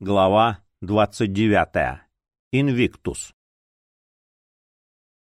Глава 29. Инвиктус.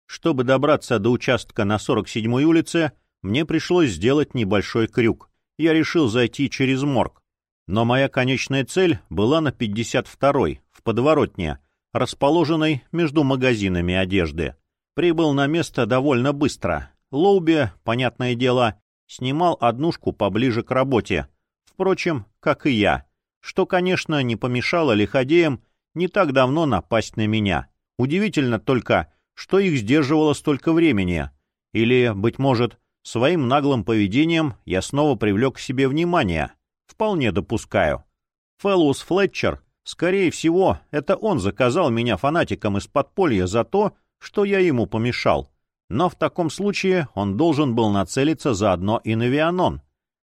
Чтобы добраться до участка на 47-й улице, мне пришлось сделать небольшой крюк. Я решил зайти через морг. Но моя конечная цель была на 52-й, в подворотне, расположенной между магазинами одежды. Прибыл на место довольно быстро. Лоуби, понятное дело, снимал однушку поближе к работе. Впрочем, как и я — что, конечно, не помешало лиходеям не так давно напасть на меня. Удивительно только, что их сдерживало столько времени. Или, быть может, своим наглым поведением я снова привлек к себе внимание. Вполне допускаю. Фэллоус Флетчер, скорее всего, это он заказал меня фанатиком из подполья за то, что я ему помешал. Но в таком случае он должен был нацелиться заодно и на Вианон.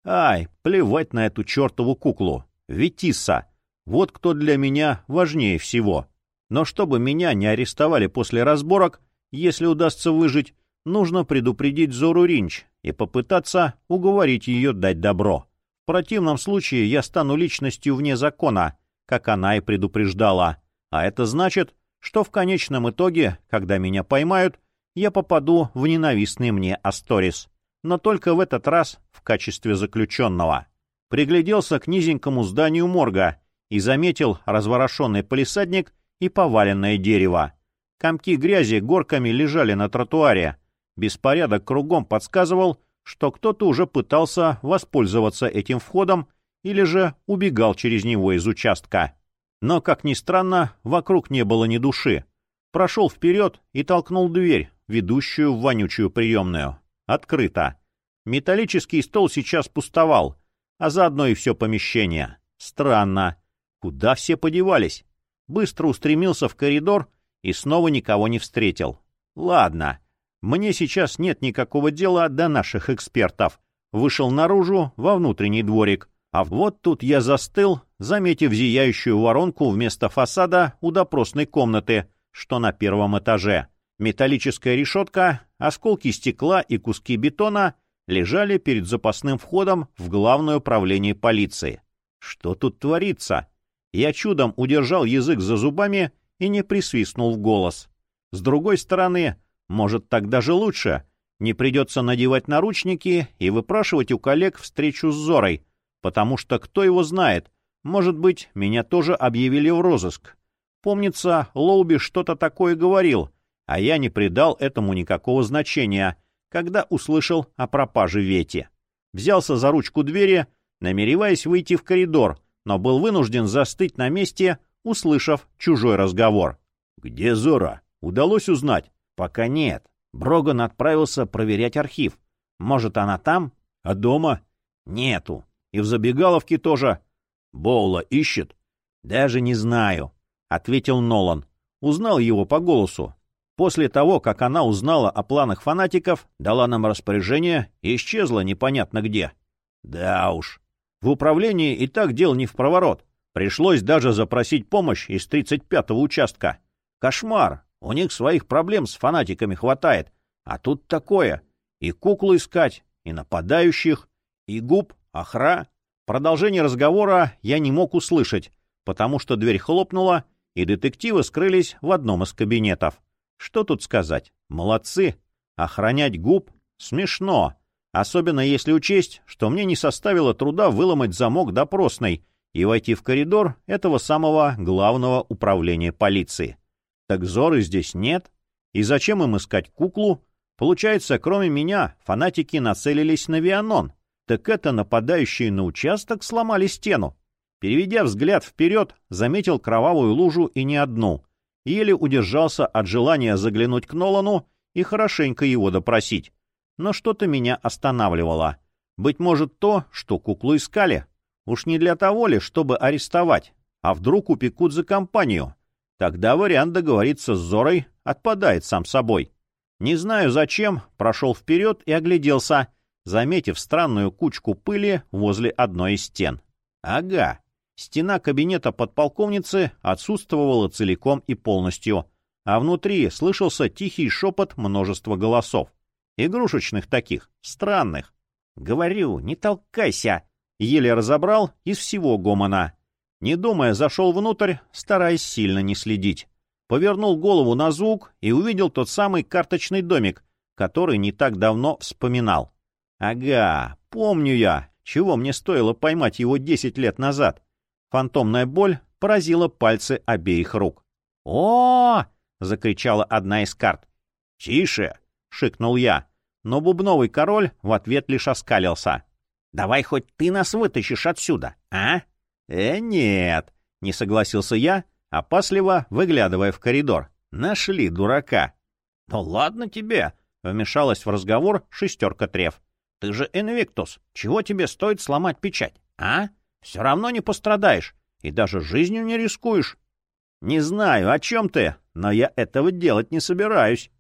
Ай, плевать на эту чертову куклу. Витиса. Вот кто для меня важнее всего. Но чтобы меня не арестовали после разборок, если удастся выжить, нужно предупредить Зору Ринч и попытаться уговорить ее дать добро. В противном случае я стану личностью вне закона, как она и предупреждала. А это значит, что в конечном итоге, когда меня поймают, я попаду в ненавистный мне Асторис. Но только в этот раз в качестве заключенного пригляделся к низенькому зданию морга и заметил разворошенный полисадник и поваленное дерево. Комки грязи горками лежали на тротуаре. Беспорядок кругом подсказывал, что кто-то уже пытался воспользоваться этим входом или же убегал через него из участка. Но, как ни странно, вокруг не было ни души. Прошел вперед и толкнул дверь, ведущую в вонючую приемную. Открыто. Металлический стол сейчас пустовал — а заодно и все помещение. Странно. Куда все подевались? Быстро устремился в коридор и снова никого не встретил. Ладно, мне сейчас нет никакого дела до наших экспертов. Вышел наружу, во внутренний дворик. А вот тут я застыл, заметив зияющую воронку вместо фасада у допросной комнаты, что на первом этаже. Металлическая решетка, осколки стекла и куски бетона — лежали перед запасным входом в главное управление полиции. Что тут творится? Я чудом удержал язык за зубами и не присвистнул в голос. С другой стороны, может, так даже лучше. Не придется надевать наручники и выпрашивать у коллег встречу с Зорой, потому что кто его знает, может быть, меня тоже объявили в розыск. Помнится, Лоуби что-то такое говорил, а я не придал этому никакого значения — когда услышал о пропаже Вети. Взялся за ручку двери, намереваясь выйти в коридор, но был вынужден застыть на месте, услышав чужой разговор. «Где Зора? Удалось узнать?» «Пока нет. Броган отправился проверять архив. Может, она там? А дома?» «Нету. И в забегаловке тоже». «Боула ищет?» «Даже не знаю», — ответил Нолан. Узнал его по голосу. После того, как она узнала о планах фанатиков, дала нам распоряжение и исчезла непонятно где. Да уж. В управлении и так дел не в проворот. Пришлось даже запросить помощь из 35-го участка. Кошмар. У них своих проблем с фанатиками хватает. А тут такое. И куклу искать, и нападающих, и губ, охра. Продолжение разговора я не мог услышать, потому что дверь хлопнула, и детективы скрылись в одном из кабинетов. Что тут сказать? Молодцы. Охранять губ? Смешно. Особенно если учесть, что мне не составило труда выломать замок допросной и войти в коридор этого самого главного управления полиции. Так Зоры здесь нет? И зачем им искать куклу? Получается, кроме меня, фанатики нацелились на Вианон. Так это нападающие на участок сломали стену. Переведя взгляд вперед, заметил кровавую лужу и не одну еле удержался от желания заглянуть к Нолану и хорошенько его допросить. Но что-то меня останавливало. Быть может, то, что куклу искали. Уж не для того ли, чтобы арестовать, а вдруг упекут за компанию. Тогда вариант договориться с Зорой отпадает сам собой. Не знаю зачем, прошел вперед и огляделся, заметив странную кучку пыли возле одной из стен. Ага, Стена кабинета подполковницы отсутствовала целиком и полностью, а внутри слышался тихий шепот множества голосов. Игрушечных таких, странных. «Говорю, не толкайся!» Еле разобрал из всего гомона. Не думая, зашел внутрь, стараясь сильно не следить. Повернул голову на звук и увидел тот самый карточный домик, который не так давно вспоминал. Ага, помню я, чего мне стоило поймать его десять лет назад. Фантомная боль поразила пальцы обеих рук. о, закричала одна из карт. «Тише!» — шикнул я, но бубновый король в ответ лишь оскалился. «Давай хоть ты нас вытащишь отсюда, а?» «Э, нет!» — не согласился я, опасливо выглядывая в коридор. «Нашли дурака!» «Ну ладно тебе!» — вмешалась в разговор шестерка трев. «Ты же Инвиктус, чего тебе стоит сломать печать, а? Все равно не пострадаешь и даже жизнью не рискуешь». «Не знаю, о чем ты, но я этого делать не собираюсь».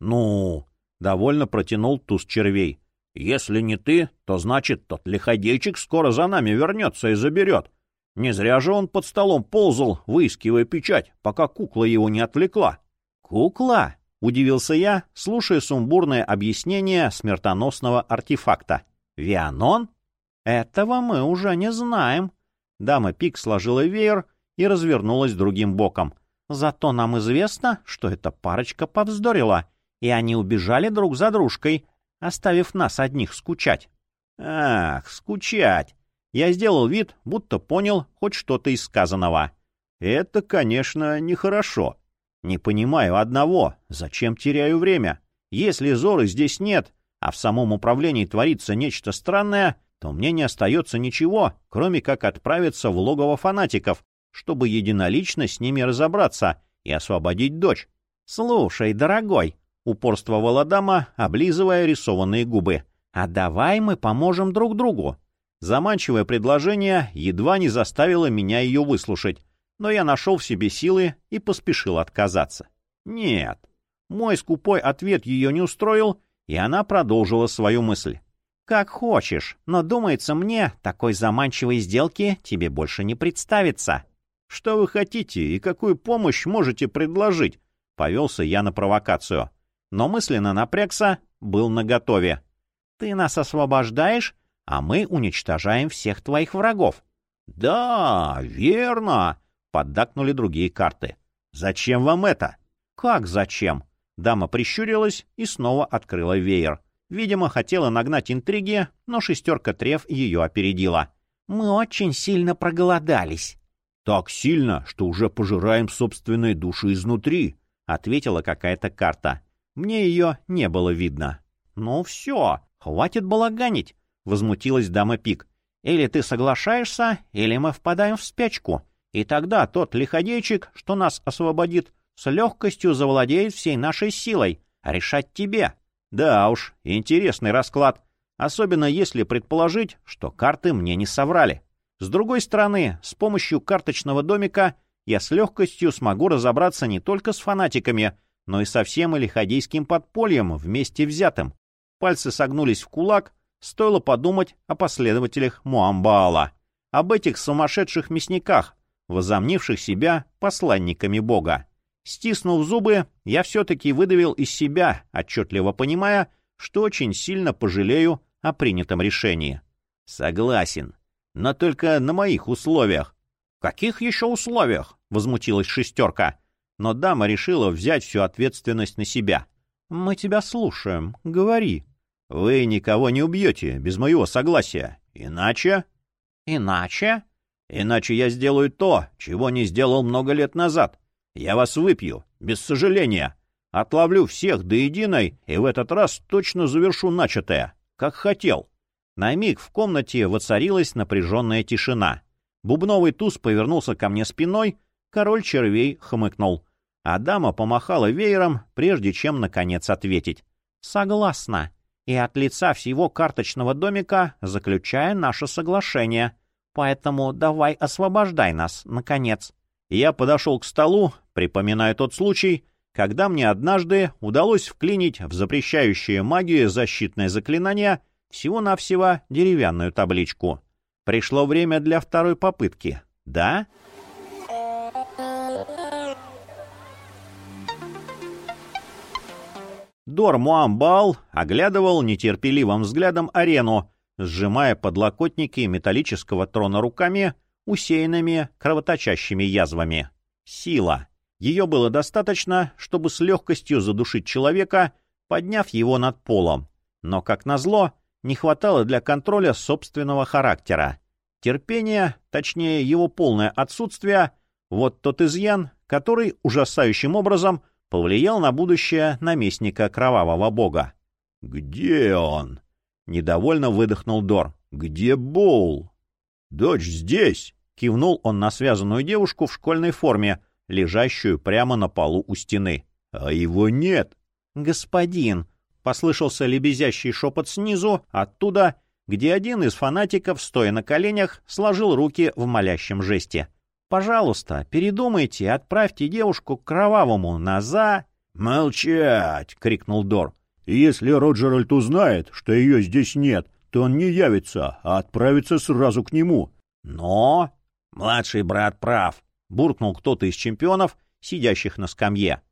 «Ну...» — довольно протянул туз червей. «Если не ты, то значит, тот лиходейчик скоро за нами вернется и заберет. Не зря же он под столом ползал, выискивая печать, пока кукла его не отвлекла». «Кукла?» — удивился я, слушая сумбурное объяснение смертоносного артефакта. «Вианон? Этого мы уже не знаем». Дама Пик сложила веер и развернулась другим боком. «Зато нам известно, что эта парочка повздорила, и они убежали друг за дружкой, оставив нас одних скучать». «Ах, скучать!» Я сделал вид, будто понял хоть что-то из сказанного. «Это, конечно, нехорошо. Не понимаю одного, зачем теряю время? Если Зоры здесь нет, а в самом управлении творится нечто странное, то мне не остается ничего, кроме как отправиться в логово фанатиков, чтобы единолично с ними разобраться и освободить дочь. — Слушай, дорогой, — упорствовала дама, облизывая рисованные губы, — а давай мы поможем друг другу. Заманчивое предложение едва не заставило меня ее выслушать, но я нашел в себе силы и поспешил отказаться. Нет, мой скупой ответ ее не устроил, и она продолжила свою мысль. «Как хочешь, но, думается мне, такой заманчивой сделки тебе больше не представится». «Что вы хотите и какую помощь можете предложить?» — повелся я на провокацию. Но мысленно напрягся, был наготове. «Ты нас освобождаешь, а мы уничтожаем всех твоих врагов». «Да, верно!» — поддакнули другие карты. «Зачем вам это?» «Как зачем?» Дама прищурилась и снова открыла веер. Видимо, хотела нагнать интриги, но шестерка трев ее опередила. «Мы очень сильно проголодались». «Так сильно, что уже пожираем собственные души изнутри», — ответила какая-то карта. Мне ее не было видно. «Ну все, хватит балаганить», — возмутилась дама Пик. «Или ты соглашаешься, или мы впадаем в спячку. И тогда тот лиходейчик, что нас освободит, с легкостью завладеет всей нашей силой. Решать тебе». Да уж, интересный расклад. Особенно если предположить, что карты мне не соврали. С другой стороны, с помощью карточного домика я с легкостью смогу разобраться не только с фанатиками, но и со всем Элиходейским подпольем вместе взятым. Пальцы согнулись в кулак, стоило подумать о последователях Муамбаала, об этих сумасшедших мясниках, возомнивших себя посланниками Бога. Стиснув зубы, я все-таки выдавил из себя, отчетливо понимая, что очень сильно пожалею о принятом решении. Согласен, но только на моих условиях. Каких еще условиях? Возмутилась шестерка. Но дама решила взять всю ответственность на себя. Мы тебя слушаем. Говори. Вы никого не убьете без моего согласия. Иначе... Иначе? Иначе я сделаю то, чего не сделал много лет назад. Я вас выпью, без сожаления. Отловлю всех до единой и в этот раз точно завершу начатое, как хотел. На миг в комнате воцарилась напряженная тишина. Бубновый туз повернулся ко мне спиной, король червей хмыкнул. А дама помахала веером, прежде чем, наконец, ответить. «Согласна. И от лица всего карточного домика заключая наше соглашение. Поэтому давай освобождай нас, наконец». Я подошел к столу, припоминая тот случай, когда мне однажды удалось вклинить в запрещающее магию защитное заклинание всего-навсего деревянную табличку. Пришло время для второй попытки. Да? Дор Муамбал оглядывал нетерпеливым взглядом арену, сжимая подлокотники металлического трона руками, усеянными кровоточащими язвами. Сила. Ее было достаточно, чтобы с легкостью задушить человека, подняв его над полом. Но, как назло, не хватало для контроля собственного характера. Терпение, точнее его полное отсутствие, вот тот изъян, который ужасающим образом повлиял на будущее наместника кровавого бога. «Где он?» — недовольно выдохнул Дор. «Где Боул?» «Дочь здесь!» — кивнул он на связанную девушку в школьной форме, лежащую прямо на полу у стены. «А его нет!» «Господин!» — послышался лебезящий шепот снизу, оттуда, где один из фанатиков, стоя на коленях, сложил руки в молящем жесте. «Пожалуйста, передумайте, отправьте девушку к кровавому назад!» «Молчать!» — крикнул Дор. «Если Роджеральд узнает, что ее здесь нет, то он не явится, а отправится сразу к нему». «Но...» «Младший брат прав», — буркнул кто-то из чемпионов, сидящих на скамье.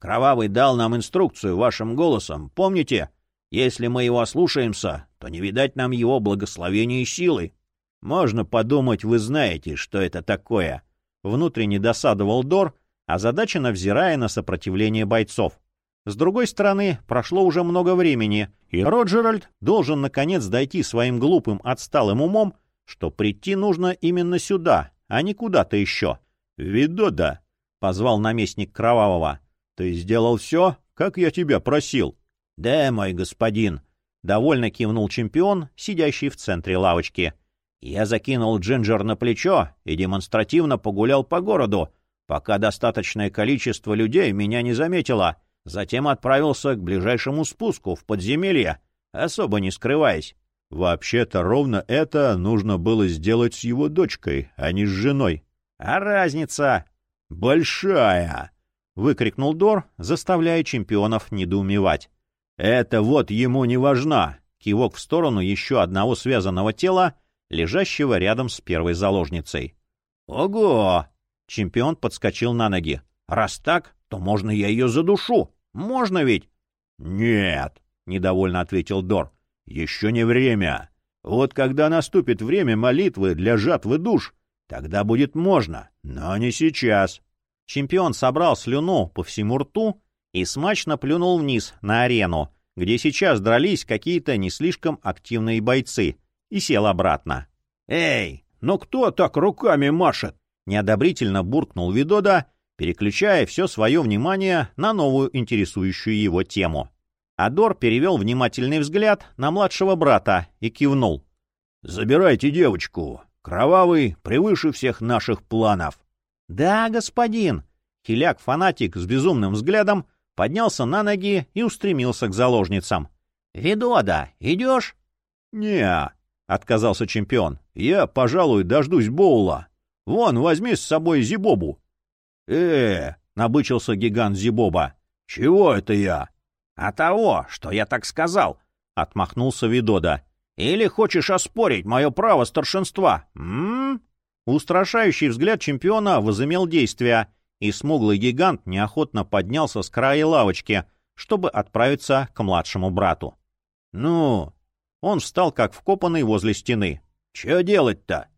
«Кровавый дал нам инструкцию вашим голосом, помните? Если мы его ослушаемся, то не видать нам его благословения и силы. Можно подумать, вы знаете, что это такое». Внутренне досадовал Дор, озадаченно взирая на сопротивление бойцов. С другой стороны, прошло уже много времени, и Роджеральд должен наконец дойти своим глупым отсталым умом, что прийти нужно именно сюда, а не куда-то еще. «Видода!» — позвал наместник Кровавого. «Ты сделал все, как я тебя просил?» «Да, мой господин», — довольно кивнул чемпион, сидящий в центре лавочки. «Я закинул Джинджер на плечо и демонстративно погулял по городу, пока достаточное количество людей меня не заметило. Затем отправился к ближайшему спуску в подземелье, особо не скрываясь. Вообще-то ровно это нужно было сделать с его дочкой, а не с женой. А разница большая! — выкрикнул Дор, заставляя чемпионов недоумевать. «Это вот ему не важна!» — кивок в сторону еще одного связанного тела, лежащего рядом с первой заложницей. «Ого!» — чемпион подскочил на ноги. «Раз так, то можно я ее задушу. Можно ведь?» «Нет!» — недовольно ответил Дор. Еще не время. Вот когда наступит время молитвы для жатвы душ, тогда будет можно, но не сейчас. Чемпион собрал слюну по всему рту и смачно плюнул вниз на арену, где сейчас дрались какие-то не слишком активные бойцы, и сел обратно. «Эй, ну кто так руками машет?» — неодобрительно буркнул Видода, переключая все свое внимание на новую интересующую его тему. Адор перевел внимательный взгляд на младшего брата и кивнул. «Забирайте девочку. Кровавый превыше всех наших планов». «Да, господин». Хиляк-фанатик с безумным взглядом поднялся на ноги и устремился к заложницам. «Видода, идешь?» «Не-а», отказался чемпион. «Я, пожалуй, дождусь Боула. Вон, возьми с собой Зибобу». «Э-э», — набычился гигант Зибоба. «Чего это я?» «А того, что я так сказал», — отмахнулся Видода. «Или хочешь оспорить мое право старшинства? М-м-м?» Устрашающий взгляд чемпиона возымел действие, и смуглый гигант неохотно поднялся с края лавочки, чтобы отправиться к младшему брату. «Ну?» Он встал как вкопанный возле стены. «Че делать-то?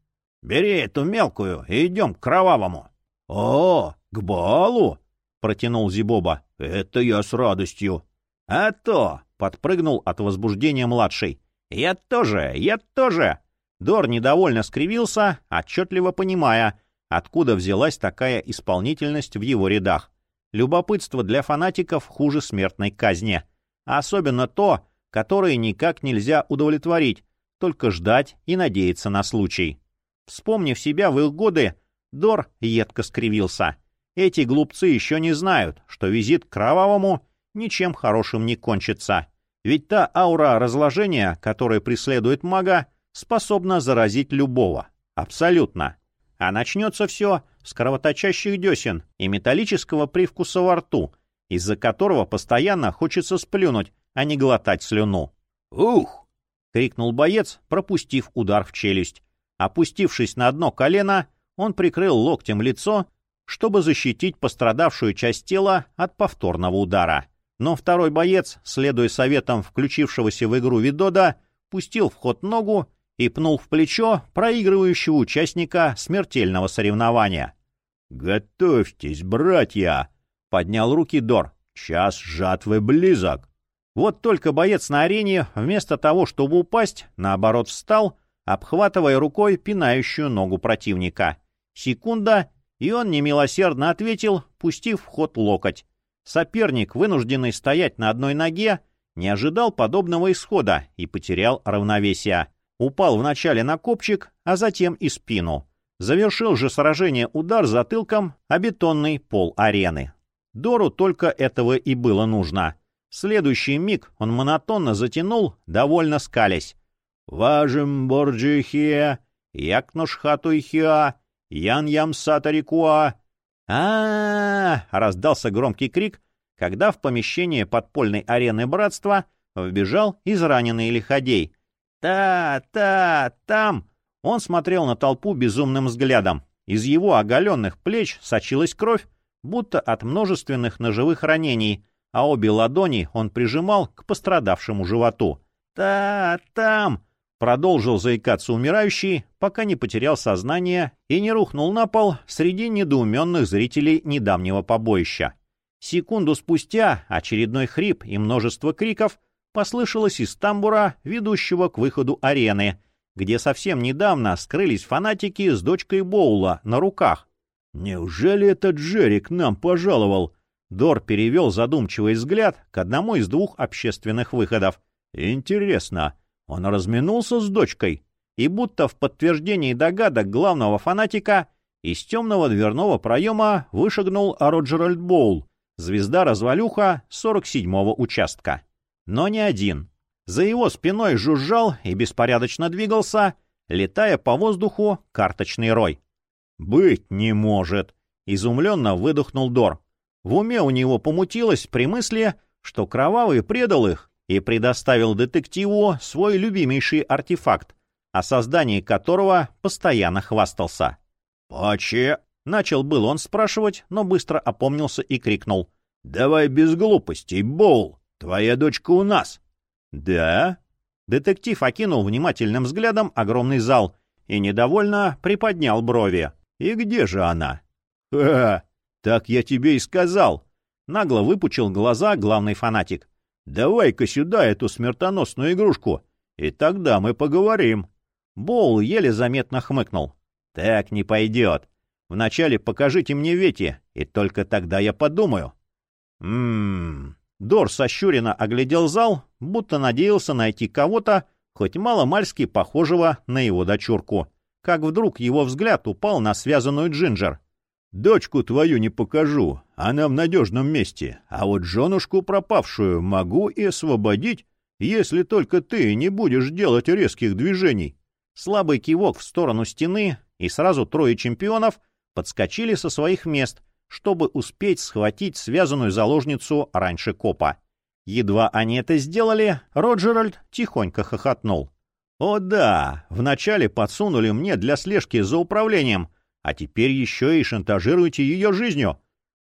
Бери эту мелкую и идем к кровавому». «О, к балу?» — протянул Зибоба. «Это я с радостью». «А то!» — подпрыгнул от возбуждения младший. «Я тоже! Я тоже!» Дор недовольно скривился, отчетливо понимая, откуда взялась такая исполнительность в его рядах. Любопытство для фанатиков хуже смертной казни. особенно то, которое никак нельзя удовлетворить, только ждать и надеяться на случай. Вспомнив себя в их годы, Дор едко скривился. Эти глупцы еще не знают, что визит к Кровавому ничем хорошим не кончится. Ведь та аура разложения, которая преследует мага, способна заразить любого. Абсолютно. А начнется все с кровоточащих десен и металлического привкуса во рту, из-за которого постоянно хочется сплюнуть, а не глотать слюну. «Ух!» — крикнул боец, пропустив удар в челюсть. Опустившись на одно колено, он прикрыл локтем лицо, чтобы защитить пострадавшую часть тела от повторного удара. Но второй боец, следуя советам включившегося в игру Видода, пустил в ход ногу и пнул в плечо проигрывающего участника смертельного соревнования. «Готовьтесь, братья!» — поднял руки Дор. «Час жатвы близок!» Вот только боец на арене, вместо того, чтобы упасть, наоборот встал, обхватывая рукой пинающую ногу противника. Секунда, и он немилосердно ответил, пустив в ход локоть. Соперник, вынужденный стоять на одной ноге, не ожидал подобного исхода и потерял равновесие. Упал вначале на копчик, а затем и спину. Завершил же сражение удар затылком о бетонный пол арены. Дору только этого и было нужно. В следующий миг он монотонно затянул, довольно скалясь. «Важим борджихия, якнош хатуйхиа, ян ям сатарикуа». А, раздался громкий крик, когда в помещение подпольной арены братства вбежал израненный лиходей. «Та, та, там!» Он смотрел на толпу безумным взглядом. Из его оголенных плеч сочилась кровь, будто от множественных ножевых ранений, а обе ладони он прижимал к пострадавшему животу. «Та, там!» — продолжил заикаться умирающий, пока не потерял сознание и не рухнул на пол среди недоуменных зрителей недавнего побоища. Секунду спустя очередной хрип и множество криков послышалось из тамбура, ведущего к выходу арены, где совсем недавно скрылись фанатики с дочкой Боула на руках. «Неужели этот Джерри к нам пожаловал?» Дор перевел задумчивый взгляд к одному из двух общественных выходов. «Интересно, он разминулся с дочкой?» И будто в подтверждении догадок главного фанатика из темного дверного проема вышагнул Роджеральд Боул, звезда-развалюха 47-го участка. Но не один. За его спиной жужжал и беспорядочно двигался, летая по воздуху, карточный рой. «Быть не может!» — изумленно выдохнул Дор. В уме у него помутилось при мысли, что Кровавый предал их и предоставил детективу свой любимейший артефакт, о создании которого постоянно хвастался. «Поче?» — начал был он спрашивать, но быстро опомнился и крикнул. «Давай без глупостей, Боул! Твоя дочка у нас!» «Да?» Детектив окинул внимательным взглядом огромный зал и недовольно приподнял брови. «И где же она?» «Ха! Так я тебе и сказал!» Нагло выпучил глаза главный фанатик. «Давай-ка сюда эту смертоносную игрушку, и тогда мы поговорим». Боул еле заметно хмыкнул. «Так не пойдет. Вначале покажите мне Вети, и только тогда я подумаю». «Ммм...» Дор сощуренно оглядел зал, будто надеялся найти кого-то, хоть мало-мальски похожего на его дочурку. Как вдруг его взгляд упал на связанную Джинджер. «Дочку твою не покажу, она в надежном месте, а вот женушку пропавшую могу и освободить, если только ты не будешь делать резких движений». Слабый кивок в сторону стены, и сразу трое чемпионов подскочили со своих мест — чтобы успеть схватить связанную заложницу раньше копа. Едва они это сделали, Роджеральд тихонько хохотнул. «О да, вначале подсунули мне для слежки за управлением, а теперь еще и шантажируете ее жизнью.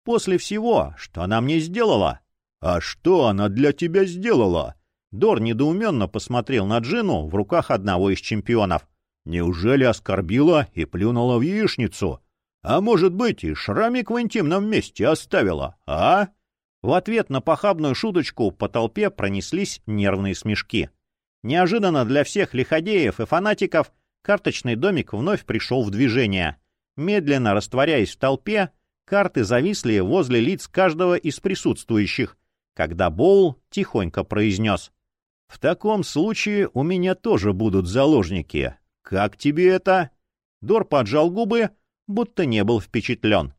После всего, что она мне сделала». «А что она для тебя сделала?» Дор недоуменно посмотрел на Джину в руках одного из чемпионов. «Неужели оскорбила и плюнула в яичницу?» А может быть, и шрамик в интимном месте оставила, а? В ответ на похабную шуточку по толпе пронеслись нервные смешки. Неожиданно для всех лиходеев и фанатиков карточный домик вновь пришел в движение. Медленно растворяясь в толпе, карты зависли возле лиц каждого из присутствующих, когда Боул тихонько произнес. «В таком случае у меня тоже будут заложники. Как тебе это?» Дор поджал губы, будто не был впечатлен.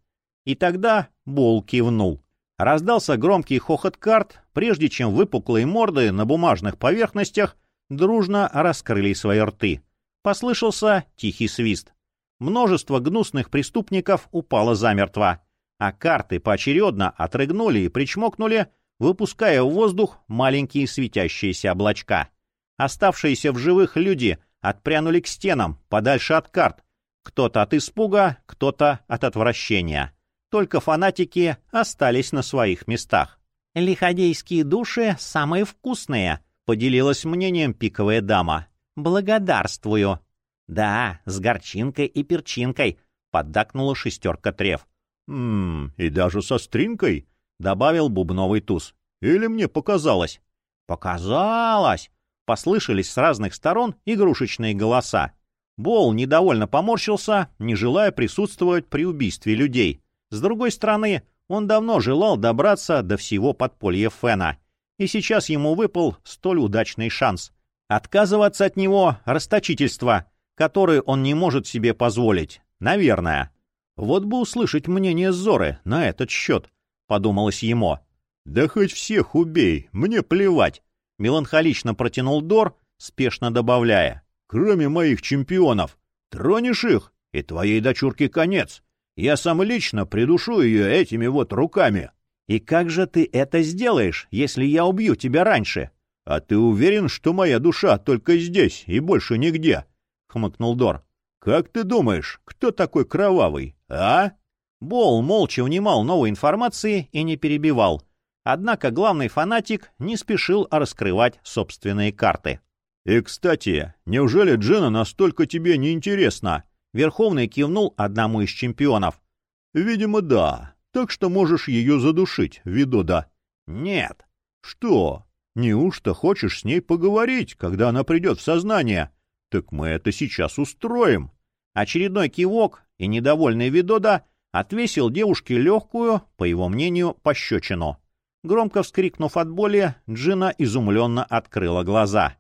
И тогда Бол кивнул. Раздался громкий хохот карт, прежде чем выпуклые морды на бумажных поверхностях дружно раскрыли свои рты. Послышался тихий свист. Множество гнусных преступников упало замертво, а карты поочередно отрыгнули и причмокнули, выпуская в воздух маленькие светящиеся облачка. Оставшиеся в живых люди отпрянули к стенам, подальше от карт, кто-то от испуга, кто-то от отвращения. Только фанатики остались на своих местах. «Лиходейские души самые вкусные», — поделилась мнением пиковая дама. Благодарствую. Да, с горчинкой и перчинкой, поддакнула шестерка трев. «Ммм, и даже со стринкой?» — добавил бубновый туз. «Или мне показалось?» «Показалось!» — послышались с разных сторон игрушечные голоса. Бол недовольно поморщился, не желая присутствовать при убийстве людей. С другой стороны, он давно желал добраться до всего подполья Фена, и сейчас ему выпал столь удачный шанс. Отказываться от него — расточительство, которое он не может себе позволить. Наверное. Вот бы услышать мнение Зоры на этот счет, — подумалось ему. «Да хоть всех убей, мне плевать!» — меланхолично протянул Дор, спешно добавляя. «Кроме моих чемпионов. Тронешь их, и твоей дочурке конец. Я сам лично придушу ее этими вот руками». «И как же ты это сделаешь, если я убью тебя раньше?» «А ты уверен, что моя душа только здесь и больше нигде?» — хмыкнул Дор. «Как ты думаешь, кто такой кровавый, а?» Бол молча внимал новой информации и не перебивал. Однако главный фанатик не спешил раскрывать собственные карты. «И, кстати, неужели Джина настолько тебе не интересна?» Верховный кивнул одному из чемпионов. «Видимо, да. Так что можешь ее задушить, Видода». «Нет». «Что? Неужто хочешь с ней поговорить, когда она придет в сознание? Так мы это сейчас устроим». Очередной кивок, и недовольный Видода отвесил девушке легкую, по его мнению, пощечину. Громко вскрикнув от боли, Джина изумленно открыла глаза.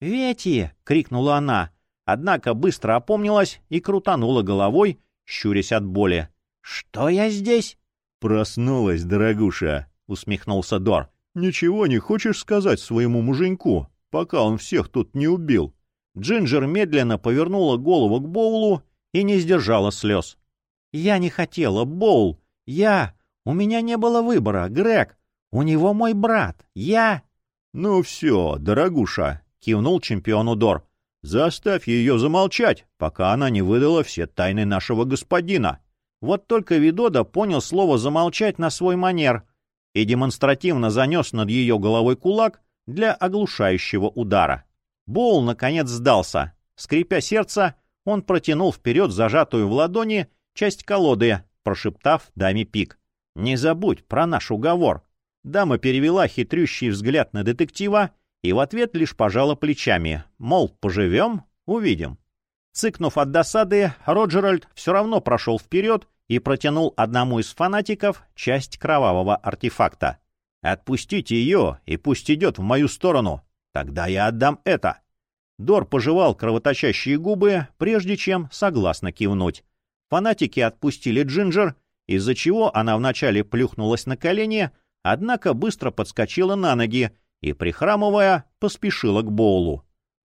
«Вети!» — крикнула она, однако быстро опомнилась и крутанула головой, щурясь от боли. «Что я здесь?» «Проснулась, дорогуша!» — усмехнулся Дор. «Ничего не хочешь сказать своему муженьку, пока он всех тут не убил?» Джинджер медленно повернула голову к Боулу и не сдержала слез. «Я не хотела, Боул! Я! У меня не было выбора, Грег! У него мой брат! Я...» «Ну все, дорогуша!» — кивнул чемпиону Дор. «Заставь ее замолчать, пока она не выдала все тайны нашего господина». Вот только Видода понял слово «замолчать» на свой манер и демонстративно занес над ее головой кулак для оглушающего удара. Боул, наконец, сдался. Скрипя сердце, он протянул вперед зажатую в ладони часть колоды, прошептав даме пик. «Не забудь про наш уговор». Дама перевела хитрющий взгляд на детектива и в ответ лишь пожала плечами, мол, поживем — увидим. Цыкнув от досады, Роджеральд все равно прошел вперед и протянул одному из фанатиков часть кровавого артефакта. «Отпустите ее, и пусть идет в мою сторону. Тогда я отдам это». Дор пожевал кровоточащие губы, прежде чем согласно кивнуть. Фанатики отпустили Джинджер, из-за чего она вначале плюхнулась на колени, однако быстро подскочила на ноги и, прихрамывая, поспешила к Боулу.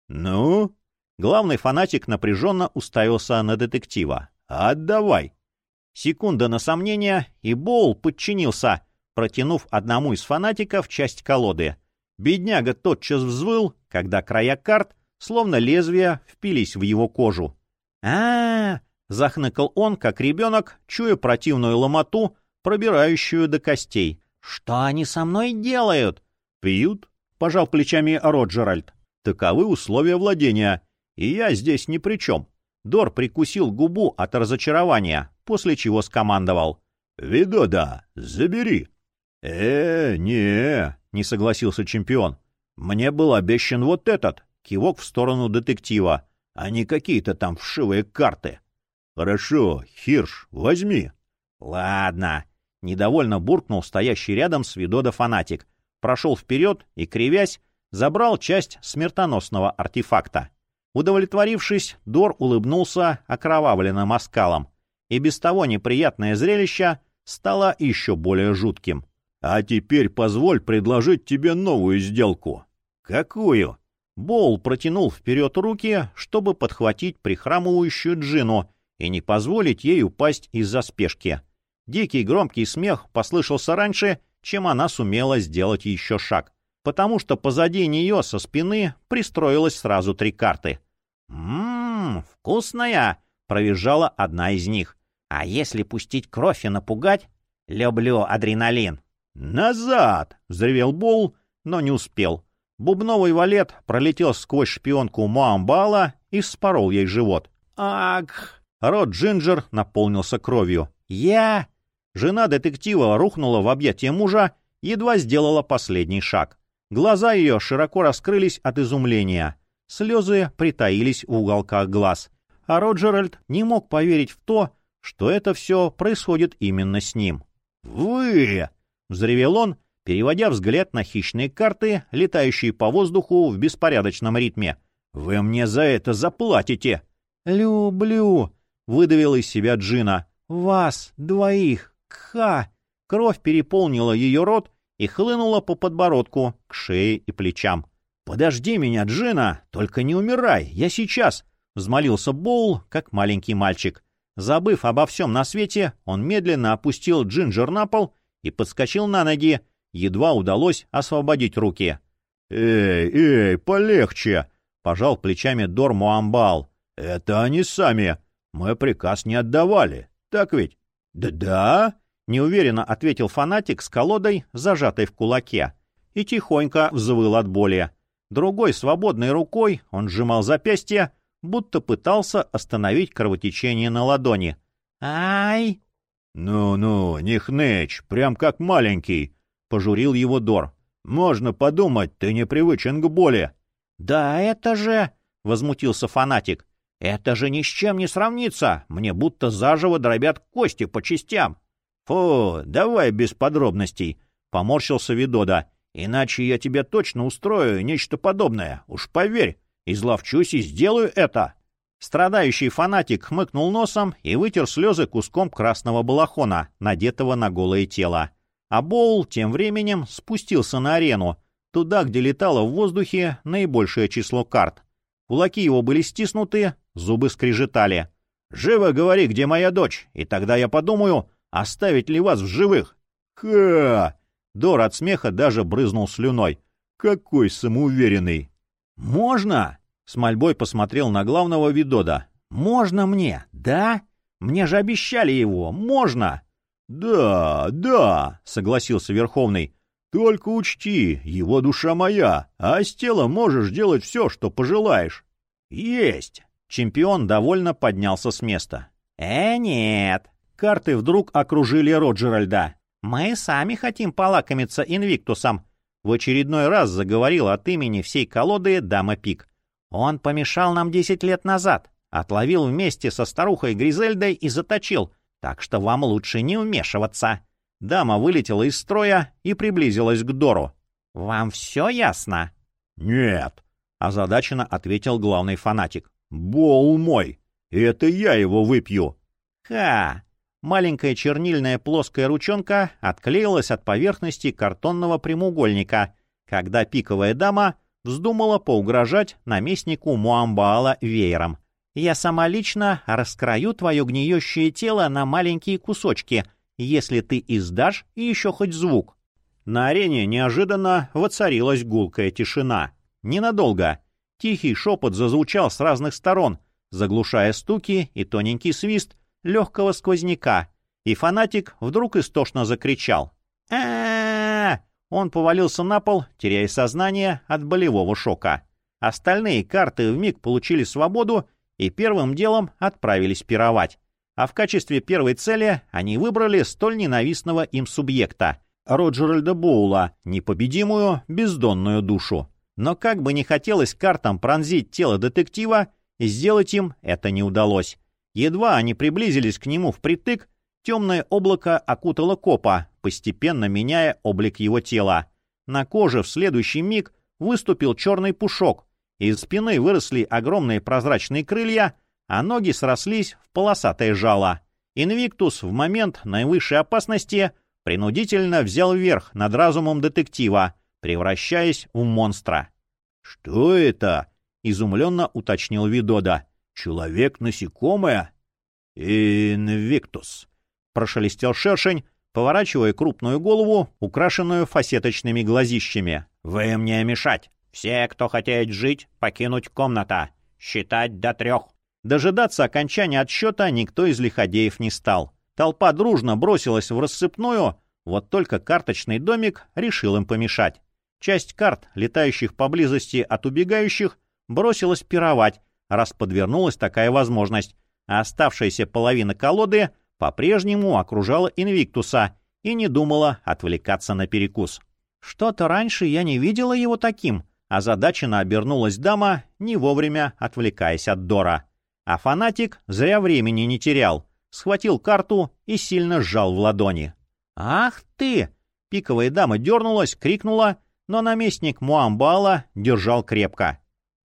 «Ну?» Главный фанатик напряженно уставился на детектива. «Отдавай!» Секунда на сомнение, и Боул подчинился, протянув одному из фанатиков часть колоды. Бедняга тотчас взвыл, когда края карт, словно лезвия, впились в его кожу. а, -а, -а захныкал он, как ребенок, чуя противную ломоту, пробирающую до костей. «Что они со мной делают?» «Пьют?» — пожал плечами Роджеральд. «Таковы условия владения, и я здесь ни при чем». Дор прикусил губу от разочарования, после чего скомандовал. «Видода, забери!» «Э, не, не согласился чемпион. «Мне был обещан вот этот!» — кивок в сторону детектива, а не какие-то там вшивые карты. «Хорошо, Хирш, возьми!» «Ладно!» — недовольно буркнул стоящий рядом с Видода фанатик. Прошел вперед и, кривясь, забрал часть смертоносного артефакта. Удовлетворившись, Дор улыбнулся окровавленным оскалом, и без того неприятное зрелище стало еще более жутким. «А теперь позволь предложить тебе новую сделку». «Какую?» Боул протянул вперед руки, чтобы подхватить прихрамывающую Джину и не позволить ей упасть из-за спешки. Дикий громкий смех послышался раньше, чем она сумела сделать еще шаг, потому что позади нее со спины пристроилось сразу три карты. «Ммм, вкусная!» — провизжала одна из них. «А если пустить кровь и напугать? Люблю адреналин!» «Назад!» — взревел Боул, но не успел. Бубновый валет пролетел сквозь шпионку Муамбала и вспорол ей живот. «Ак!» Рот Джинджер наполнился кровью. «Я...» Жена детектива рухнула в объятия мужа, едва сделала последний шаг. Глаза ее широко раскрылись от изумления. Слезы притаились в уголках глаз. А Роджеральд не мог поверить в то, что это все происходит именно с ним. «Вы!» — взревел он, переводя взгляд на хищные карты, летающие по воздуху в беспорядочном ритме. «Вы мне за это заплатите!» «Люблю!» — выдавил из себя Джина. «Вас двоих! Ха!» Кровь переполнила ее рот и хлынула по подбородку, к шее и плечам. «Подожди меня, Джина! Только не умирай! Я сейчас!» — взмолился Боул, как маленький мальчик. Забыв обо всем на свете, он медленно опустил Джинджер на пол и подскочил на ноги, едва удалось освободить руки. «Эй, эй, полегче!» — пожал плечами Дор Муамбал. «Это они сами. Мы приказ не отдавали. Так ведь?» «Да-да?» — неуверенно ответил фанатик с колодой, зажатой в кулаке, и тихонько взвыл от боли. Другой свободной рукой он сжимал запястье, будто пытался остановить кровотечение на ладони. «Ай!» «Ну-ну, не хнычь, прям как маленький», — пожурил его Дор. «Можно подумать, ты непривычен к боли». «Да это же...» — возмутился фанатик. «Это же ни с чем не сравнится. Мне будто заживо дробят кости по частям». «Фу, давай без подробностей», — поморщился Видода. «Иначе я тебе точно устрою нечто подобное, уж поверь. Изловчусь и сделаю это». Страдающий фанатик хмыкнул носом и вытер слезы куском красного балахона, надетого на голое тело. А Боул тем временем спустился на арену, туда, где летало в воздухе наибольшее число карт. Кулаки его были стиснуты, зубы скрежетали. «Живо говори, где моя дочь, и тогда я подумаю, оставить ли вас в живых». «Ха!» Дор от смеха даже брызнул слюной. «Какой самоуверенный!» «Можно?» — с мольбой посмотрел на главного Видода. «Можно мне, да? Мне же обещали его, можно!» «Да, да», — согласился Верховный. «Только учти, его душа моя, а с телом можешь делать все, что пожелаешь». «Есть!» — чемпион довольно поднялся с места. «Э, нет!» Карты вдруг окружили Роджеральда. «Мы сами хотим полакомиться инвиктусом», в очередной раз заговорил от имени всей колоды Дама Пик. «Он помешал нам десять лет назад, отловил вместе со старухой Гризельдой и заточил, так что вам лучше не вмешиваться». Дама вылетела из строя и приблизилась к Дору. «Вам все ясно?» «Нет», — озадаченно ответил главный фанатик. «Бол мой, это я его выпью». «Ха! Маленькая чернильная плоская ручонка отклеилась от поверхности картонного прямоугольника, когда пиковая дама вздумала поугрожать наместнику Муамбаала веером. «Я сама лично раскрою твое гниющее тело на маленькие кусочки, если ты издашь еще хоть звук». На арене неожиданно воцарилась гулкая тишина. Ненадолго. Тихий шепот зазвучал с разных сторон, заглушая стуки и тоненький свист, легкого сквозняка, и фанатик вдруг истошно закричал. а Он повалился на пол, теряя сознание от болевого шока. Остальные карты вмиг получили свободу и первым делом отправились пировать. А в качестве первой цели они выбрали столь ненавистного им субъекта — Роджеральда Боула, непобедимую бездонную душу. Но как бы не хотелось картам пронзить тело детектива, сделать им это не удалось. Едва они приблизились к нему впритык, темное облако окутало копа, постепенно меняя облик его тела. На коже в следующий миг выступил черный пушок, из спины выросли огромные прозрачные крылья, а ноги срослись в полосатое жало. Инвиктус в момент наивысшей опасности принудительно взял верх над разумом детектива, превращаясь в монстра. «Что это?» — изумленно уточнил Видода. «Человек-насекомое?» «Инвиктус», — прошелестел шершень, поворачивая крупную голову, украшенную фасеточными глазищами. «Вы мне мешать! Все, кто хотят жить, покинуть комната. Считать до трех». Дожидаться окончания отсчета никто из лиходеев не стал. Толпа дружно бросилась в рассыпную, вот только карточный домик решил им помешать. Часть карт, летающих поблизости от убегающих, бросилась пировать, раз подвернулась такая возможность, а оставшаяся половина колоды по-прежнему окружала Инвиктуса и не думала отвлекаться на перекус. «Что-то раньше я не видела его таким», а задачина обернулась дама, не вовремя отвлекаясь от Дора. А фанатик зря времени не терял, схватил карту и сильно сжал в ладони. «Ах ты!» Пиковая дама дернулась, крикнула, но наместник Муамбала держал крепко.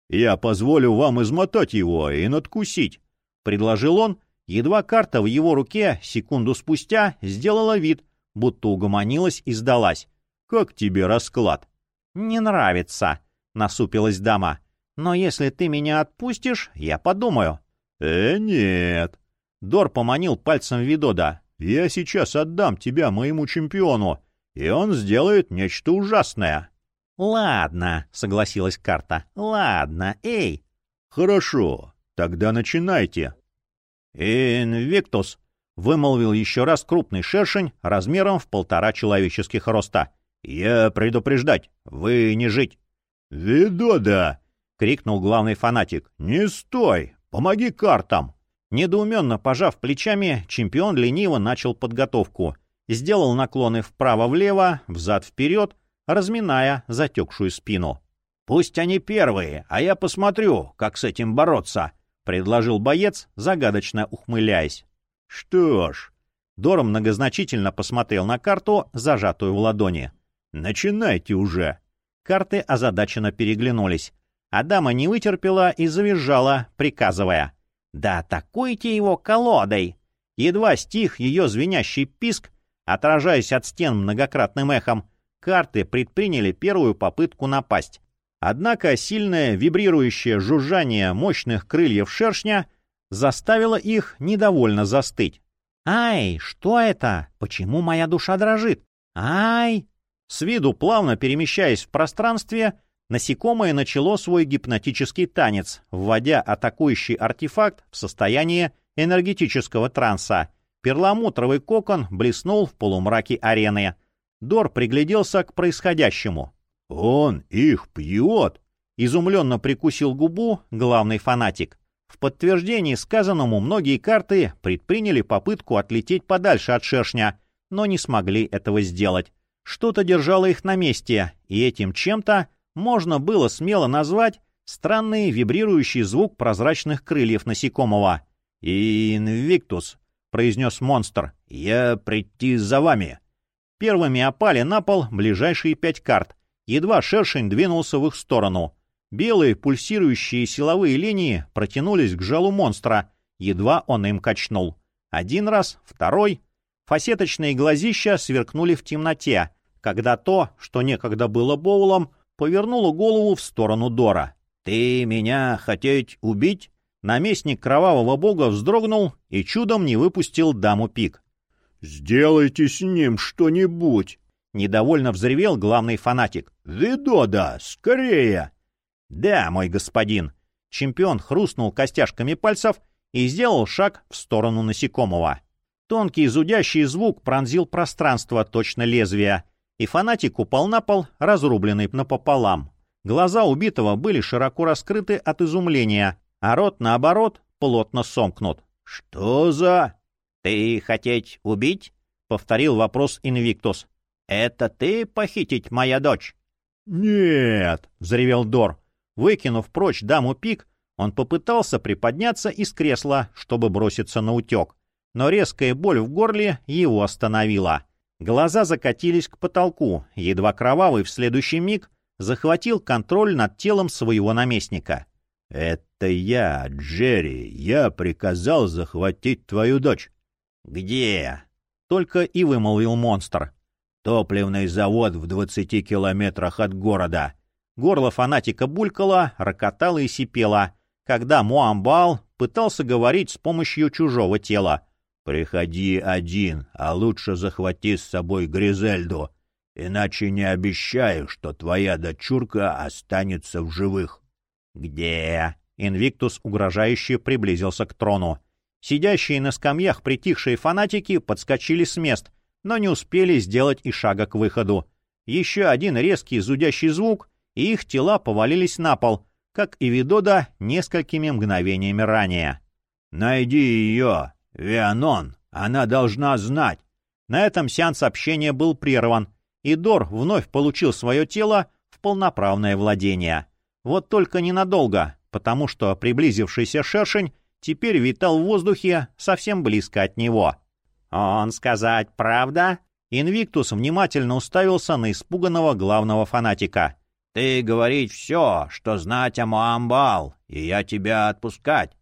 «Я позволю вам измотать его и надкусить», — предложил он. Едва карта в его руке секунду спустя сделала вид, будто угомонилась и сдалась. «Как тебе расклад?» «Не нравится», — насупилась дама. «Но если ты меня отпустишь, я подумаю». «Э, нет». Дор поманил пальцем Видода. «Я сейчас отдам тебя моему чемпиону, и он сделает нечто ужасное». «Ладно», — согласилась карта. «Ладно, эй». «Хорошо, тогда начинайте». «Инвиктус», — вымолвил еще раз крупный шершень размером в полтора человеческих роста. «Я предупреждать, вы не жить». «Видода!» — крикнул главный фанатик. «Не стой! Помоги картам!» Недоуменно пожав плечами, чемпион лениво начал подготовку. Сделал наклоны вправо-влево, взад-вперед, разминая затекшую спину. «Пусть они первые, а я посмотрю, как с этим бороться», — предложил боец, загадочно ухмыляясь. «Что ж...» Дор многозначительно посмотрел на карту, зажатую в ладони. «Начинайте уже!» Карты озадаченно переглянулись. А дама не вытерпела и завизжала, приказывая. «Да атакуйте его колодой!» Едва стих ее звенящий писк, отражаясь от стен многократным эхом, карты предприняли первую попытку напасть. Однако сильное вибрирующее жужжание мощных крыльев шершня заставило их недовольно застыть. «Ай, что это? Почему моя душа дрожит? Ай!» С виду плавно перемещаясь в пространстве, насекомое начало свой гипнотический танец, вводя атакующий артефакт в состояние энергетического транса. Перламутровый кокон блеснул в полумраке арены — Дор пригляделся к происходящему. «Он их пьет!» — изумленно прикусил губу главный фанатик. В подтверждении сказанному многие карты предприняли попытку отлететь подальше от шершня, но не смогли этого сделать. Что-то держало их на месте, и этим чем-то можно было смело назвать странный вибрирующий звук прозрачных крыльев насекомого. «Инвиктус», — произнес монстр, — «я прийти за вами». Первыми опали на пол ближайшие пять карт. Едва шершень двинулся в их сторону. Белые пульсирующие силовые линии протянулись к жалу монстра. Едва он им качнул. Один раз, второй. Фасеточные глазища сверкнули в темноте, когда то, что некогда было Боулом, повернуло голову в сторону Дора. «Ты меня хотеть убить?» Наместник кровавого бога вздрогнул и чудом не выпустил даму пик. «Сделайте с ним что-нибудь!» — недовольно взревел главный фанатик. «Видода, скорее!» «Да, мой господин!» Чемпион хрустнул костяшками пальцев и сделал шаг в сторону насекомого. Тонкий зудящий звук пронзил пространство точно лезвия, и фанатик упал на пол, разрубленный напополам. Глаза убитого были широко раскрыты от изумления, а рот, наоборот, плотно сомкнут. «Что за...» «Ты хотеть убить?» — повторил вопрос Инвиктус. «Это ты похитить моя дочь?» «Нет!» — взревел Дор. Выкинув прочь даму пик, он попытался приподняться из кресла, чтобы броситься на утек. Но резкая боль в горле его остановила. Глаза закатились к потолку, едва кровавый в следующий миг захватил контроль над телом своего наместника. «Это я, Джерри, я приказал захватить твою дочь. «Где?» — только и вымолвил монстр. «Топливный завод в двадцати километрах от города». Горло фанатика булькало, рокотало и сипело, когда Муамбал пытался говорить с помощью чужого тела. «Приходи один, а лучше захвати с собой Гризельду, иначе не обещаю, что твоя дочурка останется в живых». «Где?» Инвиктус угрожающе приблизился к трону. Сидящие на скамьях притихшие фанатики подскочили с мест, но не успели сделать и шага к выходу. Еще один резкий зудящий звук, и их тела повалились на пол, как и Видода несколькими мгновениями ранее. «Найди ее, Вианон, она должна знать». На этом сеанс общения был прерван, и Дор вновь получил свое тело в полноправное владение. Вот только ненадолго, потому что приблизившийся шершень теперь витал в воздухе совсем близко от него. «Он сказать правда?» Инвиктус внимательно уставился на испуганного главного фанатика. «Ты говорить все, что знать о Муамбал, и я тебя отпускать».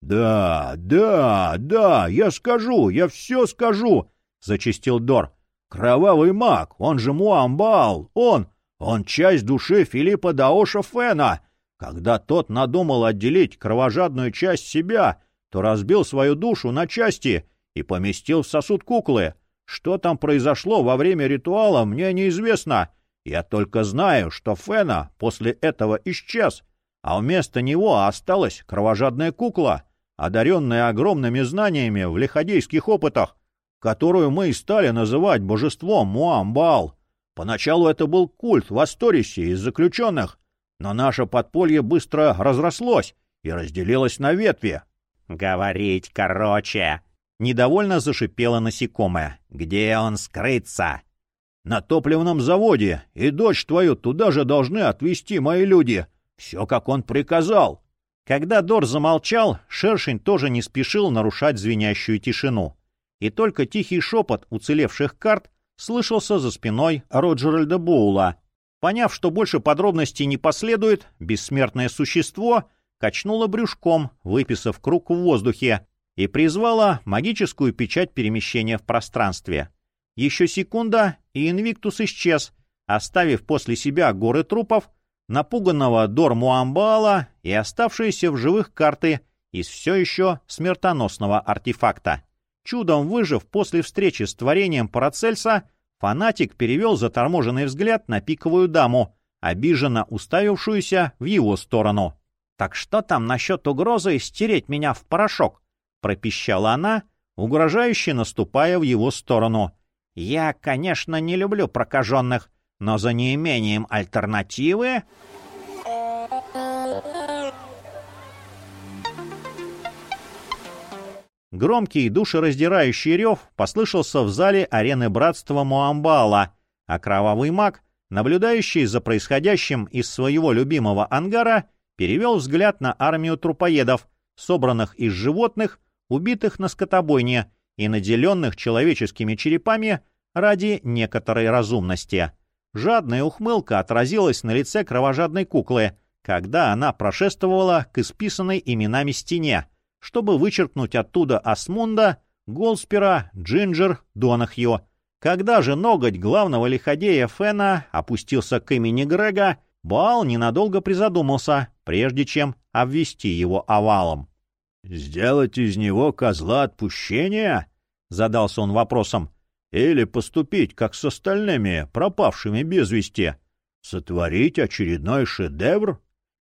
«Да, да, да, я скажу, я все скажу», — зачистил Дор. «Кровавый маг, он же Муамбал, он, он часть души Филиппа Даоша Фена. Когда тот надумал отделить кровожадную часть себя, то разбил свою душу на части и поместил в сосуд куклы. Что там произошло во время ритуала, мне неизвестно. Я только знаю, что Фена после этого исчез, а вместо него осталась кровожадная кукла, одаренная огромными знаниями в лиходейских опытах, которую мы и стали называть божеством Муамбал. Поначалу это был культ в Асторисе из заключенных, но наше подполье быстро разрослось и разделилось на ветви. «Говорить короче!» Недовольно зашипело насекомое. «Где он скрыться?» «На топливном заводе, и дочь твою туда же должны отвезти мои люди. Все, как он приказал». Когда Дор замолчал, Шершень тоже не спешил нарушать звенящую тишину. И только тихий шепот уцелевших карт слышался за спиной Роджеральда Боула. Поняв, что больше подробностей не последует, бессмертное существо качнуло брюшком, выписав круг в воздухе, и призвала магическую печать перемещения в пространстве. Еще секунда, и Инвиктус исчез, оставив после себя горы трупов, напуганного Дормуамбала и оставшиеся в живых карты из все еще смертоносного артефакта. Чудом выжив после встречи с творением Парацельса, фанатик перевел заторможенный взгляд на пиковую даму, обиженно уставившуюся в его сторону. «Так что там насчет угрозы стереть меня в порошок?» Пропищала она, угрожающе наступая в его сторону. «Я, конечно, не люблю прокаженных, но за неимением альтернативы...» Громкий душераздирающий рев послышался в зале арены братства Муамбала, а кровавый маг, наблюдающий за происходящим из своего любимого ангара, перевел взгляд на армию трупоедов, собранных из животных, убитых на скотобойне и наделенных человеческими черепами ради некоторой разумности. Жадная ухмылка отразилась на лице кровожадной куклы, когда она прошествовала к исписанной именами стене, чтобы вычеркнуть оттуда Асмунда, Голспера, Джинджер, Донахью. Когда же ноготь главного лиходея Фена опустился к имени Грега, Баал ненадолго призадумался, прежде чем обвести его овалом. «Сделать из него козла отпущения?» — задался он вопросом. «Или поступить, как с остальными, пропавшими без вести? Сотворить очередной шедевр?»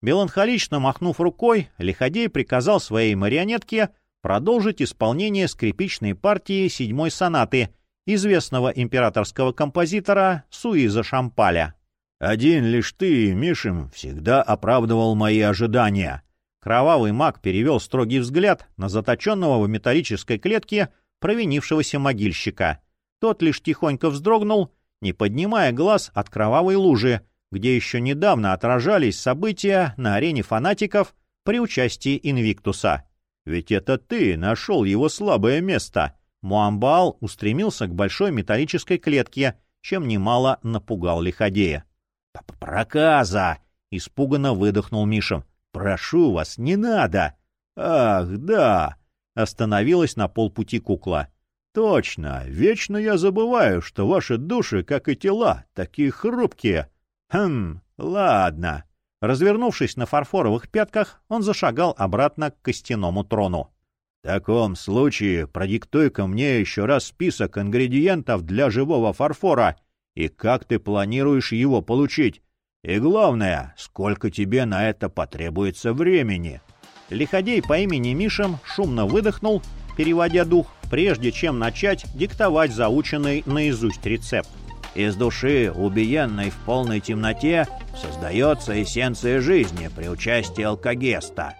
Меланхолично махнув рукой, Лиходей приказал своей марионетке продолжить исполнение скрипичной партии седьмой сонаты известного императорского композитора Суиза Шампаля. «Один лишь ты, Мишем, всегда оправдывал мои ожидания», Кровавый маг перевел строгий взгляд на заточенного в металлической клетке провинившегося могильщика. Тот лишь тихонько вздрогнул, не поднимая глаз от кровавой лужи, где еще недавно отражались события на арене фанатиков при участии Инвиктуса. «Ведь это ты нашел его слабое место!» Муамбал устремился к большой металлической клетке, чем немало напугал Лиходея. «Проказа!» — испуганно выдохнул Мишем. «Прошу вас, не надо!» «Ах, да!» — остановилась на полпути кукла. «Точно! Вечно я забываю, что ваши души, как и тела, такие хрупкие. Хм, ладно». Развернувшись на фарфоровых пятках, он зашагал обратно к костяному трону. «В таком случае продиктуй-ка мне еще раз список ингредиентов для живого фарфора и как ты планируешь его получить. И главное, сколько тебе на это потребуется времени. Лиходей по имени Мишем шумно выдохнул, переводя дух, прежде чем начать диктовать заученный наизусть рецепт. Из души, убиенной в полной темноте, создается эссенция жизни при участии алкогеста.